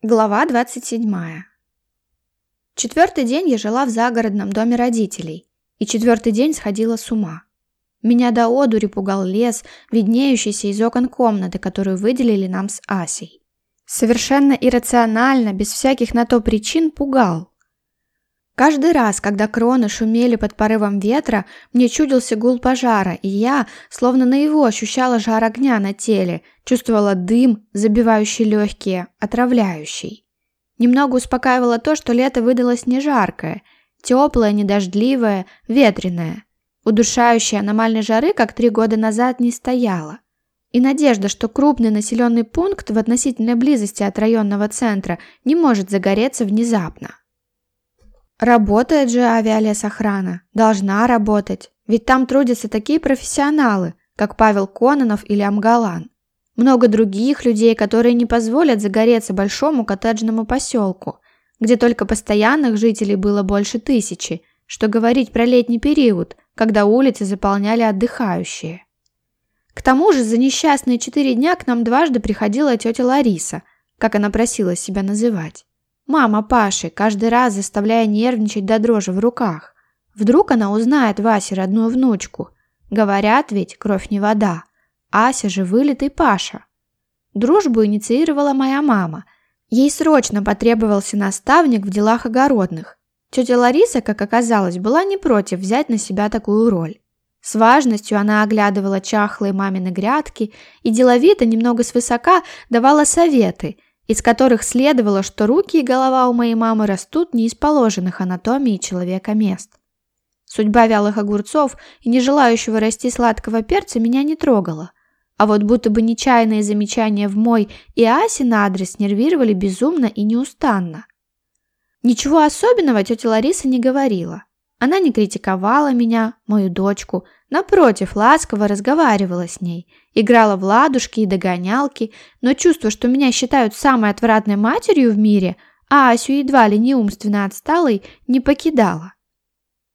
Глава 27. Четвертый день я жила в загородном доме родителей, и четвертый день сходила с ума. Меня до одури пугал лес, виднеющийся из окон комнаты, которую выделили нам с Асей. Совершенно иррационально, без всяких на то причин, пугал. Каждый раз, когда кроны шумели под порывом ветра, мне чудился гул пожара, и я, словно на его, ощущала жар огня на теле, чувствовала дым, забивающий легкие, отравляющий. Немного успокаивало то, что лето выдалось не жаркое, теплое, недождливое, ветреное. Удушающей аномальной жары, как три года назад, не стояло. И надежда, что крупный населенный пункт в относительной близости от районного центра не может загореться внезапно. Работает же авиалесохрана. Должна работать. Ведь там трудятся такие профессионалы, как Павел Кононов или Амгалан. Много других людей, которые не позволят загореться большому коттеджному поселку, где только постоянных жителей было больше тысячи, что говорить про летний период, когда улицы заполняли отдыхающие. К тому же за несчастные четыре дня к нам дважды приходила тетя Лариса, как она просила себя называть. Мама Паши каждый раз заставляя нервничать до дрожи в руках. Вдруг она узнает Васе родную внучку. Говорят ведь, кровь не вода. Ася же вылитый Паша. Дружбу инициировала моя мама. Ей срочно потребовался наставник в делах огородных. Тетя Лариса, как оказалось, была не против взять на себя такую роль. С важностью она оглядывала чахлые мамины грядки и деловито, немного свысока, давала советы – из которых следовало, что руки и голова у моей мамы растут не из положенных анатомии человека мест. Судьба вялых огурцов и не желающего расти сладкого перца меня не трогала. А вот будто бы нечаянные замечания в мой и Асе на адрес нервировали безумно и неустанно. Ничего особенного тетя Лариса не говорила. Она не критиковала меня, мою дочку, напротив, ласково разговаривала с ней, играла в ладушки и догонялки, но чувство, что меня считают самой отвратной матерью в мире, а Асю едва ли не умственно отсталой, не покидало.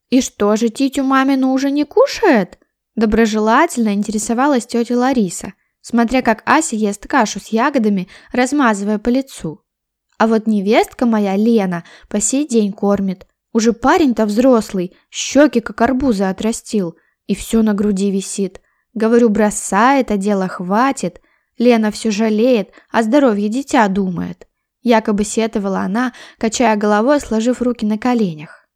«И что же, тетю мамину уже не кушает?» Доброжелательно интересовалась тетя Лариса, смотря как Ася ест кашу с ягодами, размазывая по лицу. А вот невестка моя, Лена, по сей день кормит – уже парень-то взрослый, щеки как арбузы отрастил, и все на груди висит. Говорю, бросай это дело, хватит. Лена все жалеет, а здоровье дитя думает. Якобы сетовала она, качая головой, сложив руки на коленях.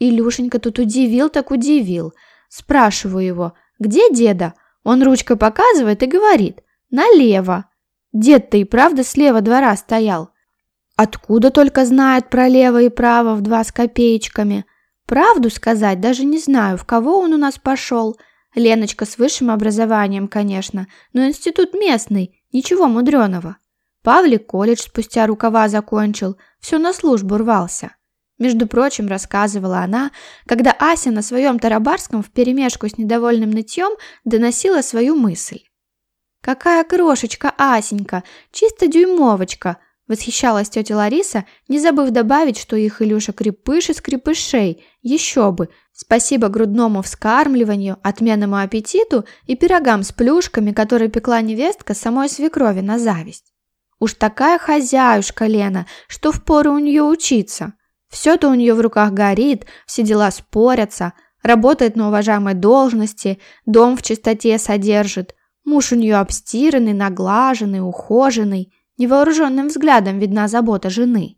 Илюшенька тут удивил, так удивил. Спрашиваю его, где деда? Он ручкой показывает и говорит, налево. Дед-то и правда слева двора стоял. Откуда только знает про лево и право в два с копеечками. Правду сказать даже не знаю, в кого он у нас пошел. Леночка с высшим образованием, конечно, но институт местный, ничего мудреного. Павлик колледж спустя рукава закончил, все на службу рвался. Между прочим, рассказывала она, когда Ася на своем тарабарском вперемешку с недовольным нытьем доносила свою мысль. «Какая крошечка Асенька, чисто дюймовочка!» Восхищалась тетя Лариса, не забыв добавить, что их Илюша крепыш из крепышей, еще бы, спасибо грудному вскармливанию, отменному аппетиту и пирогам с плюшками, которые пекла невестка самой свекрови на зависть. Уж такая хозяюшка Лена, что впору у нее учиться. Все-то у нее в руках горит, все дела спорятся, работает на уважаемой должности, дом в чистоте содержит, муж у нее обстиранный, наглаженный, ухоженный – Невооруженным взглядом видна забота жены.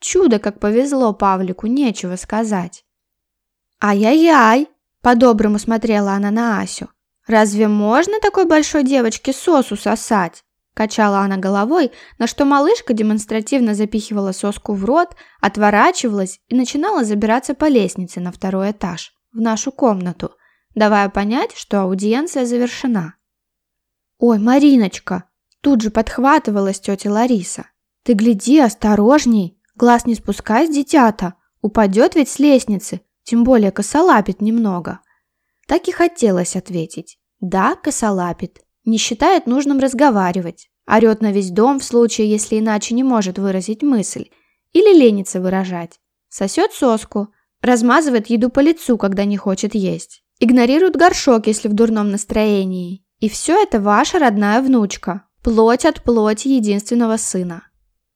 Чудо, как повезло Павлику, нечего сказать. «Ай-яй-яй!» – по-доброму смотрела она на Асю. «Разве можно такой большой девочке сосу сосать?» Качала она головой, на что малышка демонстративно запихивала соску в рот, отворачивалась и начинала забираться по лестнице на второй этаж, в нашу комнату, давая понять, что аудиенция завершена. «Ой, Мариночка!» Тут же подхватывалась тетя Лариса. «Ты гляди, осторожней! Глаз не спускай с дитята! Упадет ведь с лестницы, тем более косолапит немного!» Так и хотелось ответить. «Да, косолапит. Не считает нужным разговаривать. Орет на весь дом в случае, если иначе не может выразить мысль. Или ленится выражать. Сосет соску. Размазывает еду по лицу, когда не хочет есть. Игнорирует горшок, если в дурном настроении. И все это ваша родная внучка, Плоть от плоти единственного сына.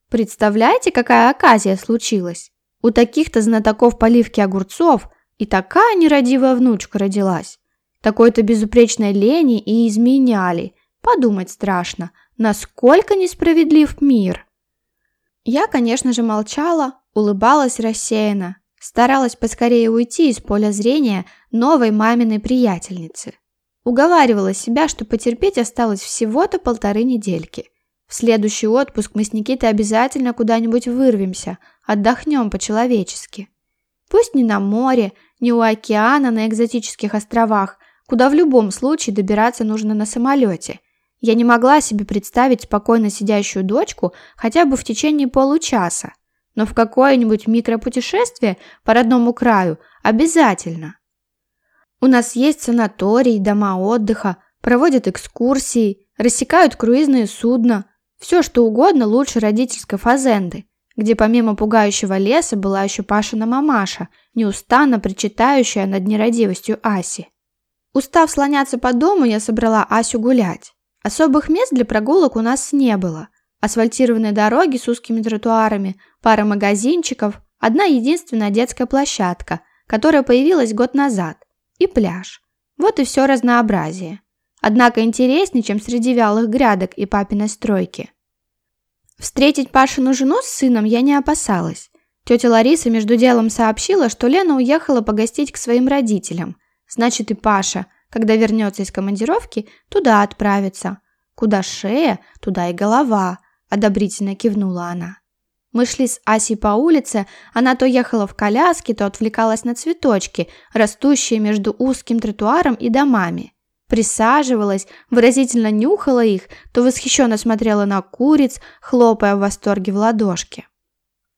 Представляете, какая оказия случилась? У таких-то знатоков поливки огурцов и такая нерадивая внучка родилась. Такой-то безупречной лени и изменяли. Подумать страшно, насколько несправедлив мир. Я, конечно же, молчала, улыбалась рассеянно, старалась поскорее уйти из поля зрения новой маминой приятельницы. Уговаривала себя, что потерпеть осталось всего-то полторы недельки. В следующий отпуск мы с Никитой обязательно куда-нибудь вырвемся, отдохнем по-человечески. Пусть не на море, не у океана на экзотических островах, куда в любом случае добираться нужно на самолете. Я не могла себе представить спокойно сидящую дочку хотя бы в течение получаса, но в какое-нибудь микропутешествие по родному краю обязательно – У нас есть санаторий, дома отдыха, проводят экскурсии, рассекают круизные судна, все что угодно лучше родительской фазенды, где помимо пугающего леса была еще Пашина мамаша, неустанно причитающая над нерадивостью Аси. Устав слоняться по дому, я собрала Асю гулять. Особых мест для прогулок у нас не было. Асфальтированные дороги с узкими тротуарами, пара магазинчиков, одна единственная детская площадка, которая появилась год назад, и пляж. Вот и все разнообразие. Однако интереснее, чем среди вялых грядок и папиной стройки. Встретить Пашину жену с сыном я не опасалась. Тетя Лариса между делом сообщила, что Лена уехала погостить к своим родителям. Значит и Паша, когда вернется из командировки, туда отправится. Куда шея, туда и голова, одобрительно кивнула она. Мы шли с Асей по улице, она то ехала в коляске, то отвлекалась на цветочки, растущие между узким тротуаром и домами. Присаживалась, выразительно нюхала их, то восхищенно смотрела на куриц, хлопая в восторге в ладошки.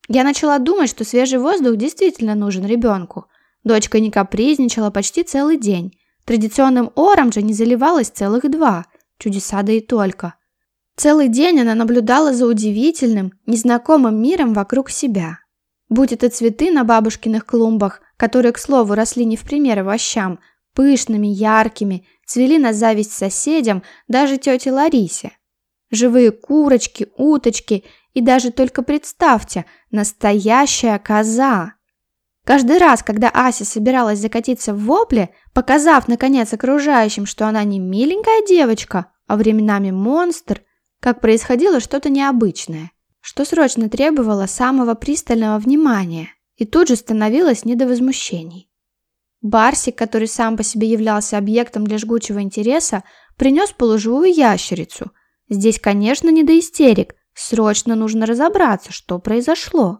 Я начала думать, что свежий воздух действительно нужен ребенку. Дочка не капризничала почти целый день. Традиционным ором же не заливалась целых два. Чудеса да и только. Целый день она наблюдала за удивительным, незнакомым миром вокруг себя. Будь это цветы на бабушкиных клумбах, которые, к слову, росли не в пример овощам, пышными, яркими, цвели на зависть соседям, даже тете Ларисе. Живые курочки, уточки и даже только представьте, настоящая коза. Каждый раз, когда Ася собиралась закатиться в вопле, показав, наконец, окружающим, что она не миленькая девочка, а временами монстр – как происходило что-то необычное, что срочно требовало самого пристального внимания и тут же становилось не до возмущений. Барсик, который сам по себе являлся объектом для жгучего интереса, принес полуживую ящерицу. Здесь, конечно, не до истерик, срочно нужно разобраться, что произошло.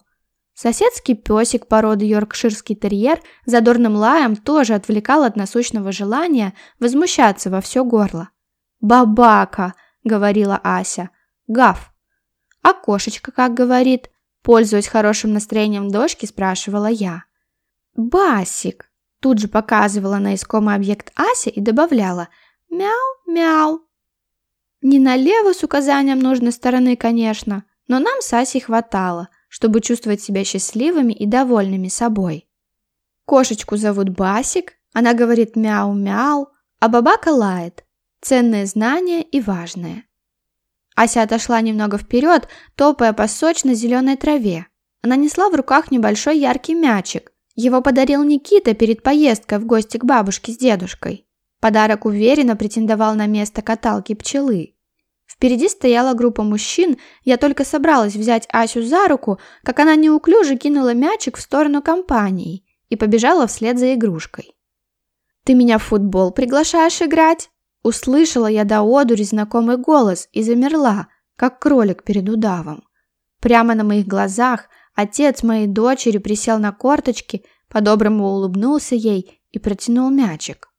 Соседский песик породы йоркширский терьер задорным лаем тоже отвлекал от насущного желания возмущаться во все горло. «Бабака!» говорила Ася. «Гав». «А кошечка как говорит?» Пользуясь хорошим настроением дочки, спрашивала я. «Басик!» Тут же показывала на искомый объект Ася и добавляла «мяу-мяу». Не налево с указанием нужной стороны, конечно, но нам с Асей хватало, чтобы чувствовать себя счастливыми и довольными собой. Кошечку зовут Басик, она говорит «мяу-мяу», а бабака лает ценное знание и важное. Ася отошла немного вперед, топая по сочной зеленой траве. Она несла в руках небольшой яркий мячик. Его подарил Никита перед поездкой в гости к бабушке с дедушкой. Подарок уверенно претендовал на место каталки пчелы. Впереди стояла группа мужчин, я только собралась взять Асю за руку, как она неуклюже кинула мячик в сторону компании и побежала вслед за игрушкой. «Ты меня в футбол приглашаешь играть?» Услышала я до одури знакомый голос и замерла, как кролик перед удавом. Прямо на моих глазах отец моей дочери присел на корточки, по-доброму улыбнулся ей и протянул мячик.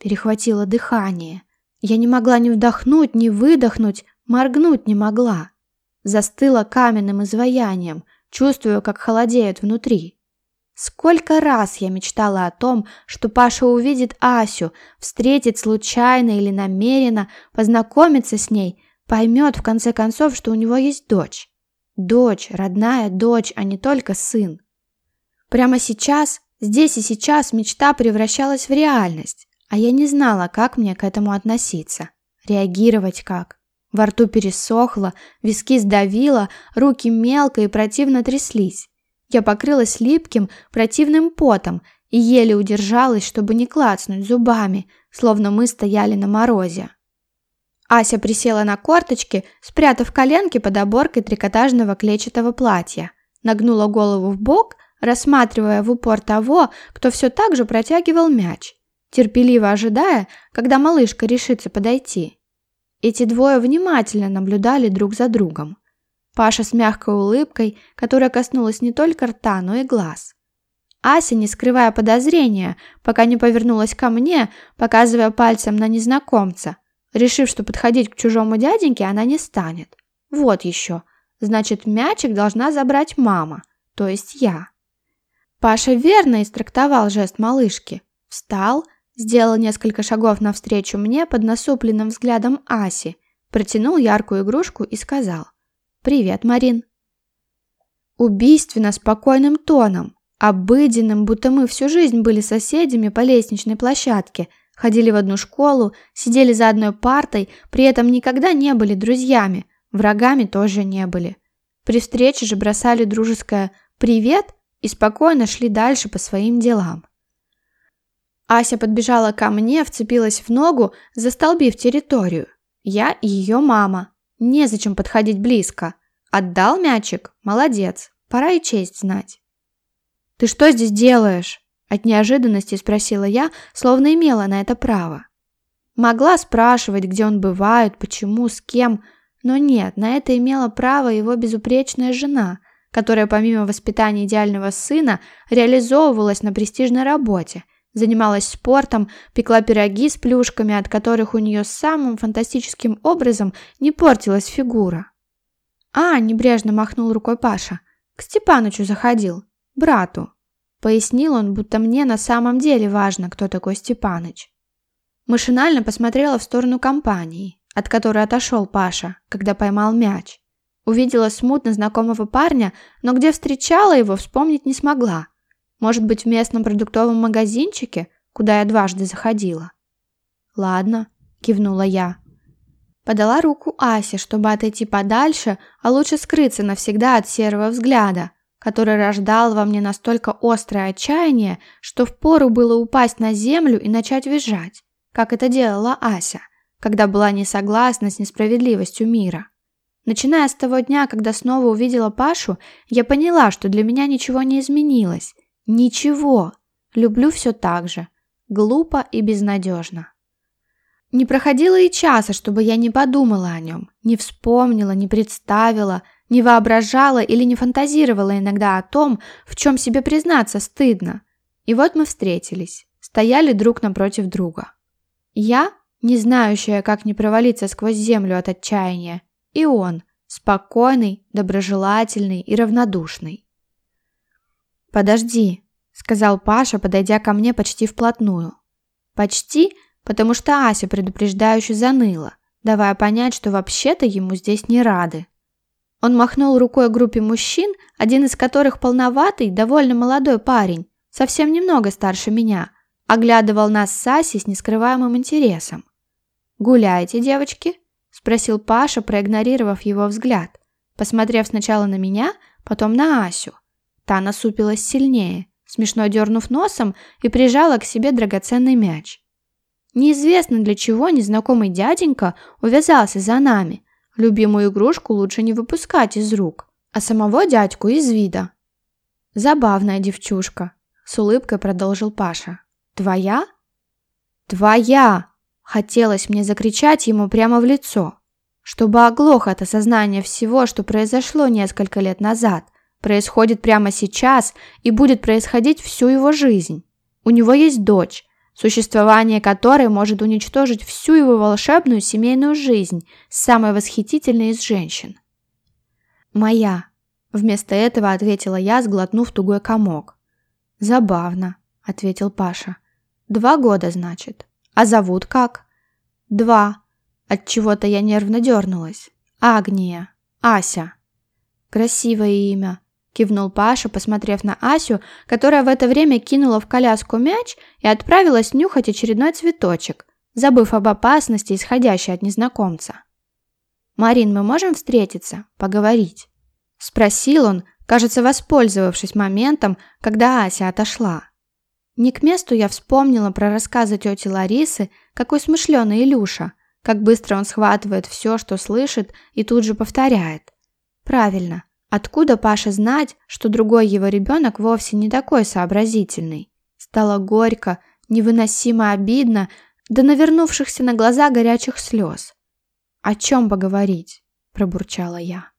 Перехватило дыхание. Я не могла ни вдохнуть, ни выдохнуть, моргнуть не могла. Застыла каменным изваянием, чувствую, как холодеет внутри. Сколько раз я мечтала о том, что Паша увидит Асю, встретит случайно или намеренно, познакомится с ней, поймет в конце концов, что у него есть дочь. Дочь, родная дочь, а не только сын. Прямо сейчас, здесь и сейчас мечта превращалась в реальность, а я не знала, как мне к этому относиться, реагировать как. Во рту пересохло, виски сдавило, руки мелко и противно тряслись. Я покрылась липким, противным потом и еле удержалась, чтобы не клацнуть зубами, словно мы стояли на морозе. Ася присела на корточки, спрятав коленки под оборкой трикотажного клетчатого платья. Нагнула голову в бок, рассматривая в упор того, кто все так же протягивал мяч, терпеливо ожидая, когда малышка решится подойти. Эти двое внимательно наблюдали друг за другом. Паша с мягкой улыбкой, которая коснулась не только рта, но и глаз. Ася, не скрывая подозрения, пока не повернулась ко мне, показывая пальцем на незнакомца, решив, что подходить к чужому дяденьке она не станет. Вот еще. Значит, мячик должна забрать мама, то есть я. Паша верно истрактовал жест малышки. Встал, сделал несколько шагов навстречу мне под насупленным взглядом Аси, протянул яркую игрушку и сказал – «Привет, Марин». Убийственно спокойным тоном, обыденным, будто мы всю жизнь были соседями по лестничной площадке, ходили в одну школу, сидели за одной партой, при этом никогда не были друзьями, врагами тоже не были. При встрече же бросали дружеское «привет» и спокойно шли дальше по своим делам. Ася подбежала ко мне, вцепилась в ногу, застолбив территорию. Я ее мама, Незачем подходить близко. Отдал мячик? Молодец. Пора и честь знать. «Ты что здесь делаешь?» От неожиданности спросила я, словно имела на это право. Могла спрашивать, где он бывает, почему, с кем, но нет, на это имела право его безупречная жена, которая помимо воспитания идеального сына реализовывалась на престижной работе – Занималась спортом, пекла пироги с плюшками, от которых у нее самым фантастическим образом не портилась фигура. «А!» – небрежно махнул рукой Паша. «К Степанычу заходил. Брату». Пояснил он, будто мне на самом деле важно, кто такой Степаныч. Машинально посмотрела в сторону компании, от которой отошел Паша, когда поймал мяч. Увидела смутно знакомого парня, но где встречала его, вспомнить не смогла. Может быть, в местном продуктовом магазинчике, куда я дважды заходила? Ладно, кивнула я. Подала руку Асе, чтобы отойти подальше, а лучше скрыться навсегда от серого взгляда, который рождал во мне настолько острое отчаяние, что впору было упасть на землю и начать визжать, как это делала Ася, когда была не согласна с несправедливостью мира. Начиная с того дня, когда снова увидела Пашу, я поняла, что для меня ничего не изменилось, Ничего. Люблю все так же. Глупо и безнадежно. Не проходило и часа, чтобы я не подумала о нем, не вспомнила, не представила – не воображала или не фантазировала иногда о том, в чем себе признаться стыдно. И вот мы встретились, стояли друг напротив друга. Я, не знающая, как не провалиться сквозь землю от отчаяния, и он, спокойный, доброжелательный и равнодушный. «Подожди», – сказал Паша, подойдя ко мне почти вплотную. «Почти, потому что Ася предупреждающе заныла, давая понять, что вообще-то ему здесь не рады». Он махнул рукой группе мужчин, один из которых полноватый, довольно молодой парень, совсем немного старше меня, оглядывал нас с Асей с нескрываемым интересом. «Гуляете, девочки?» – спросил Паша, проигнорировав его взгляд, посмотрев сначала на меня, потом на Асю. Тана супилась сильнее, смешно дернув носом и прижала к себе драгоценный мяч. Неизвестно для чего незнакомый дяденька увязался за нами. Любимую игрушку лучше не выпускать из рук, а самого дядьку из вида. «Забавная девчушка», — с улыбкой продолжил Паша. «Твоя?» «Твоя!» — хотелось мне закричать ему прямо в лицо, чтобы оглох от осознания всего, что произошло несколько лет назад происходит прямо сейчас и будет происходить всю его жизнь. У него есть дочь, существование которой может уничтожить всю его волшебную семейную жизнь, Самая восхитительная из женщин. «Моя», – вместо этого ответила я, сглотнув тугой комок. «Забавно», – ответил Паша. «Два года, значит. А зовут как?» «Два». От чего то я нервно дернулась. «Агния. Ася». «Красивое имя», кивнул Паша, посмотрев на Асю, которая в это время кинула в коляску мяч и отправилась нюхать очередной цветочек, забыв об опасности, исходящей от незнакомца. «Марин, мы можем встретиться? Поговорить?» Спросил он, кажется, воспользовавшись моментом, когда Ася отошла. Не к месту я вспомнила про рассказы тети Ларисы, какой смышленый Илюша, как быстро он схватывает все, что слышит, и тут же повторяет. «Правильно, Откуда Паша знать, что другой его ребенок вовсе не такой сообразительный? Стало горько, невыносимо обидно, до навернувшихся на глаза горячих слез. «О чем поговорить?» – пробурчала я.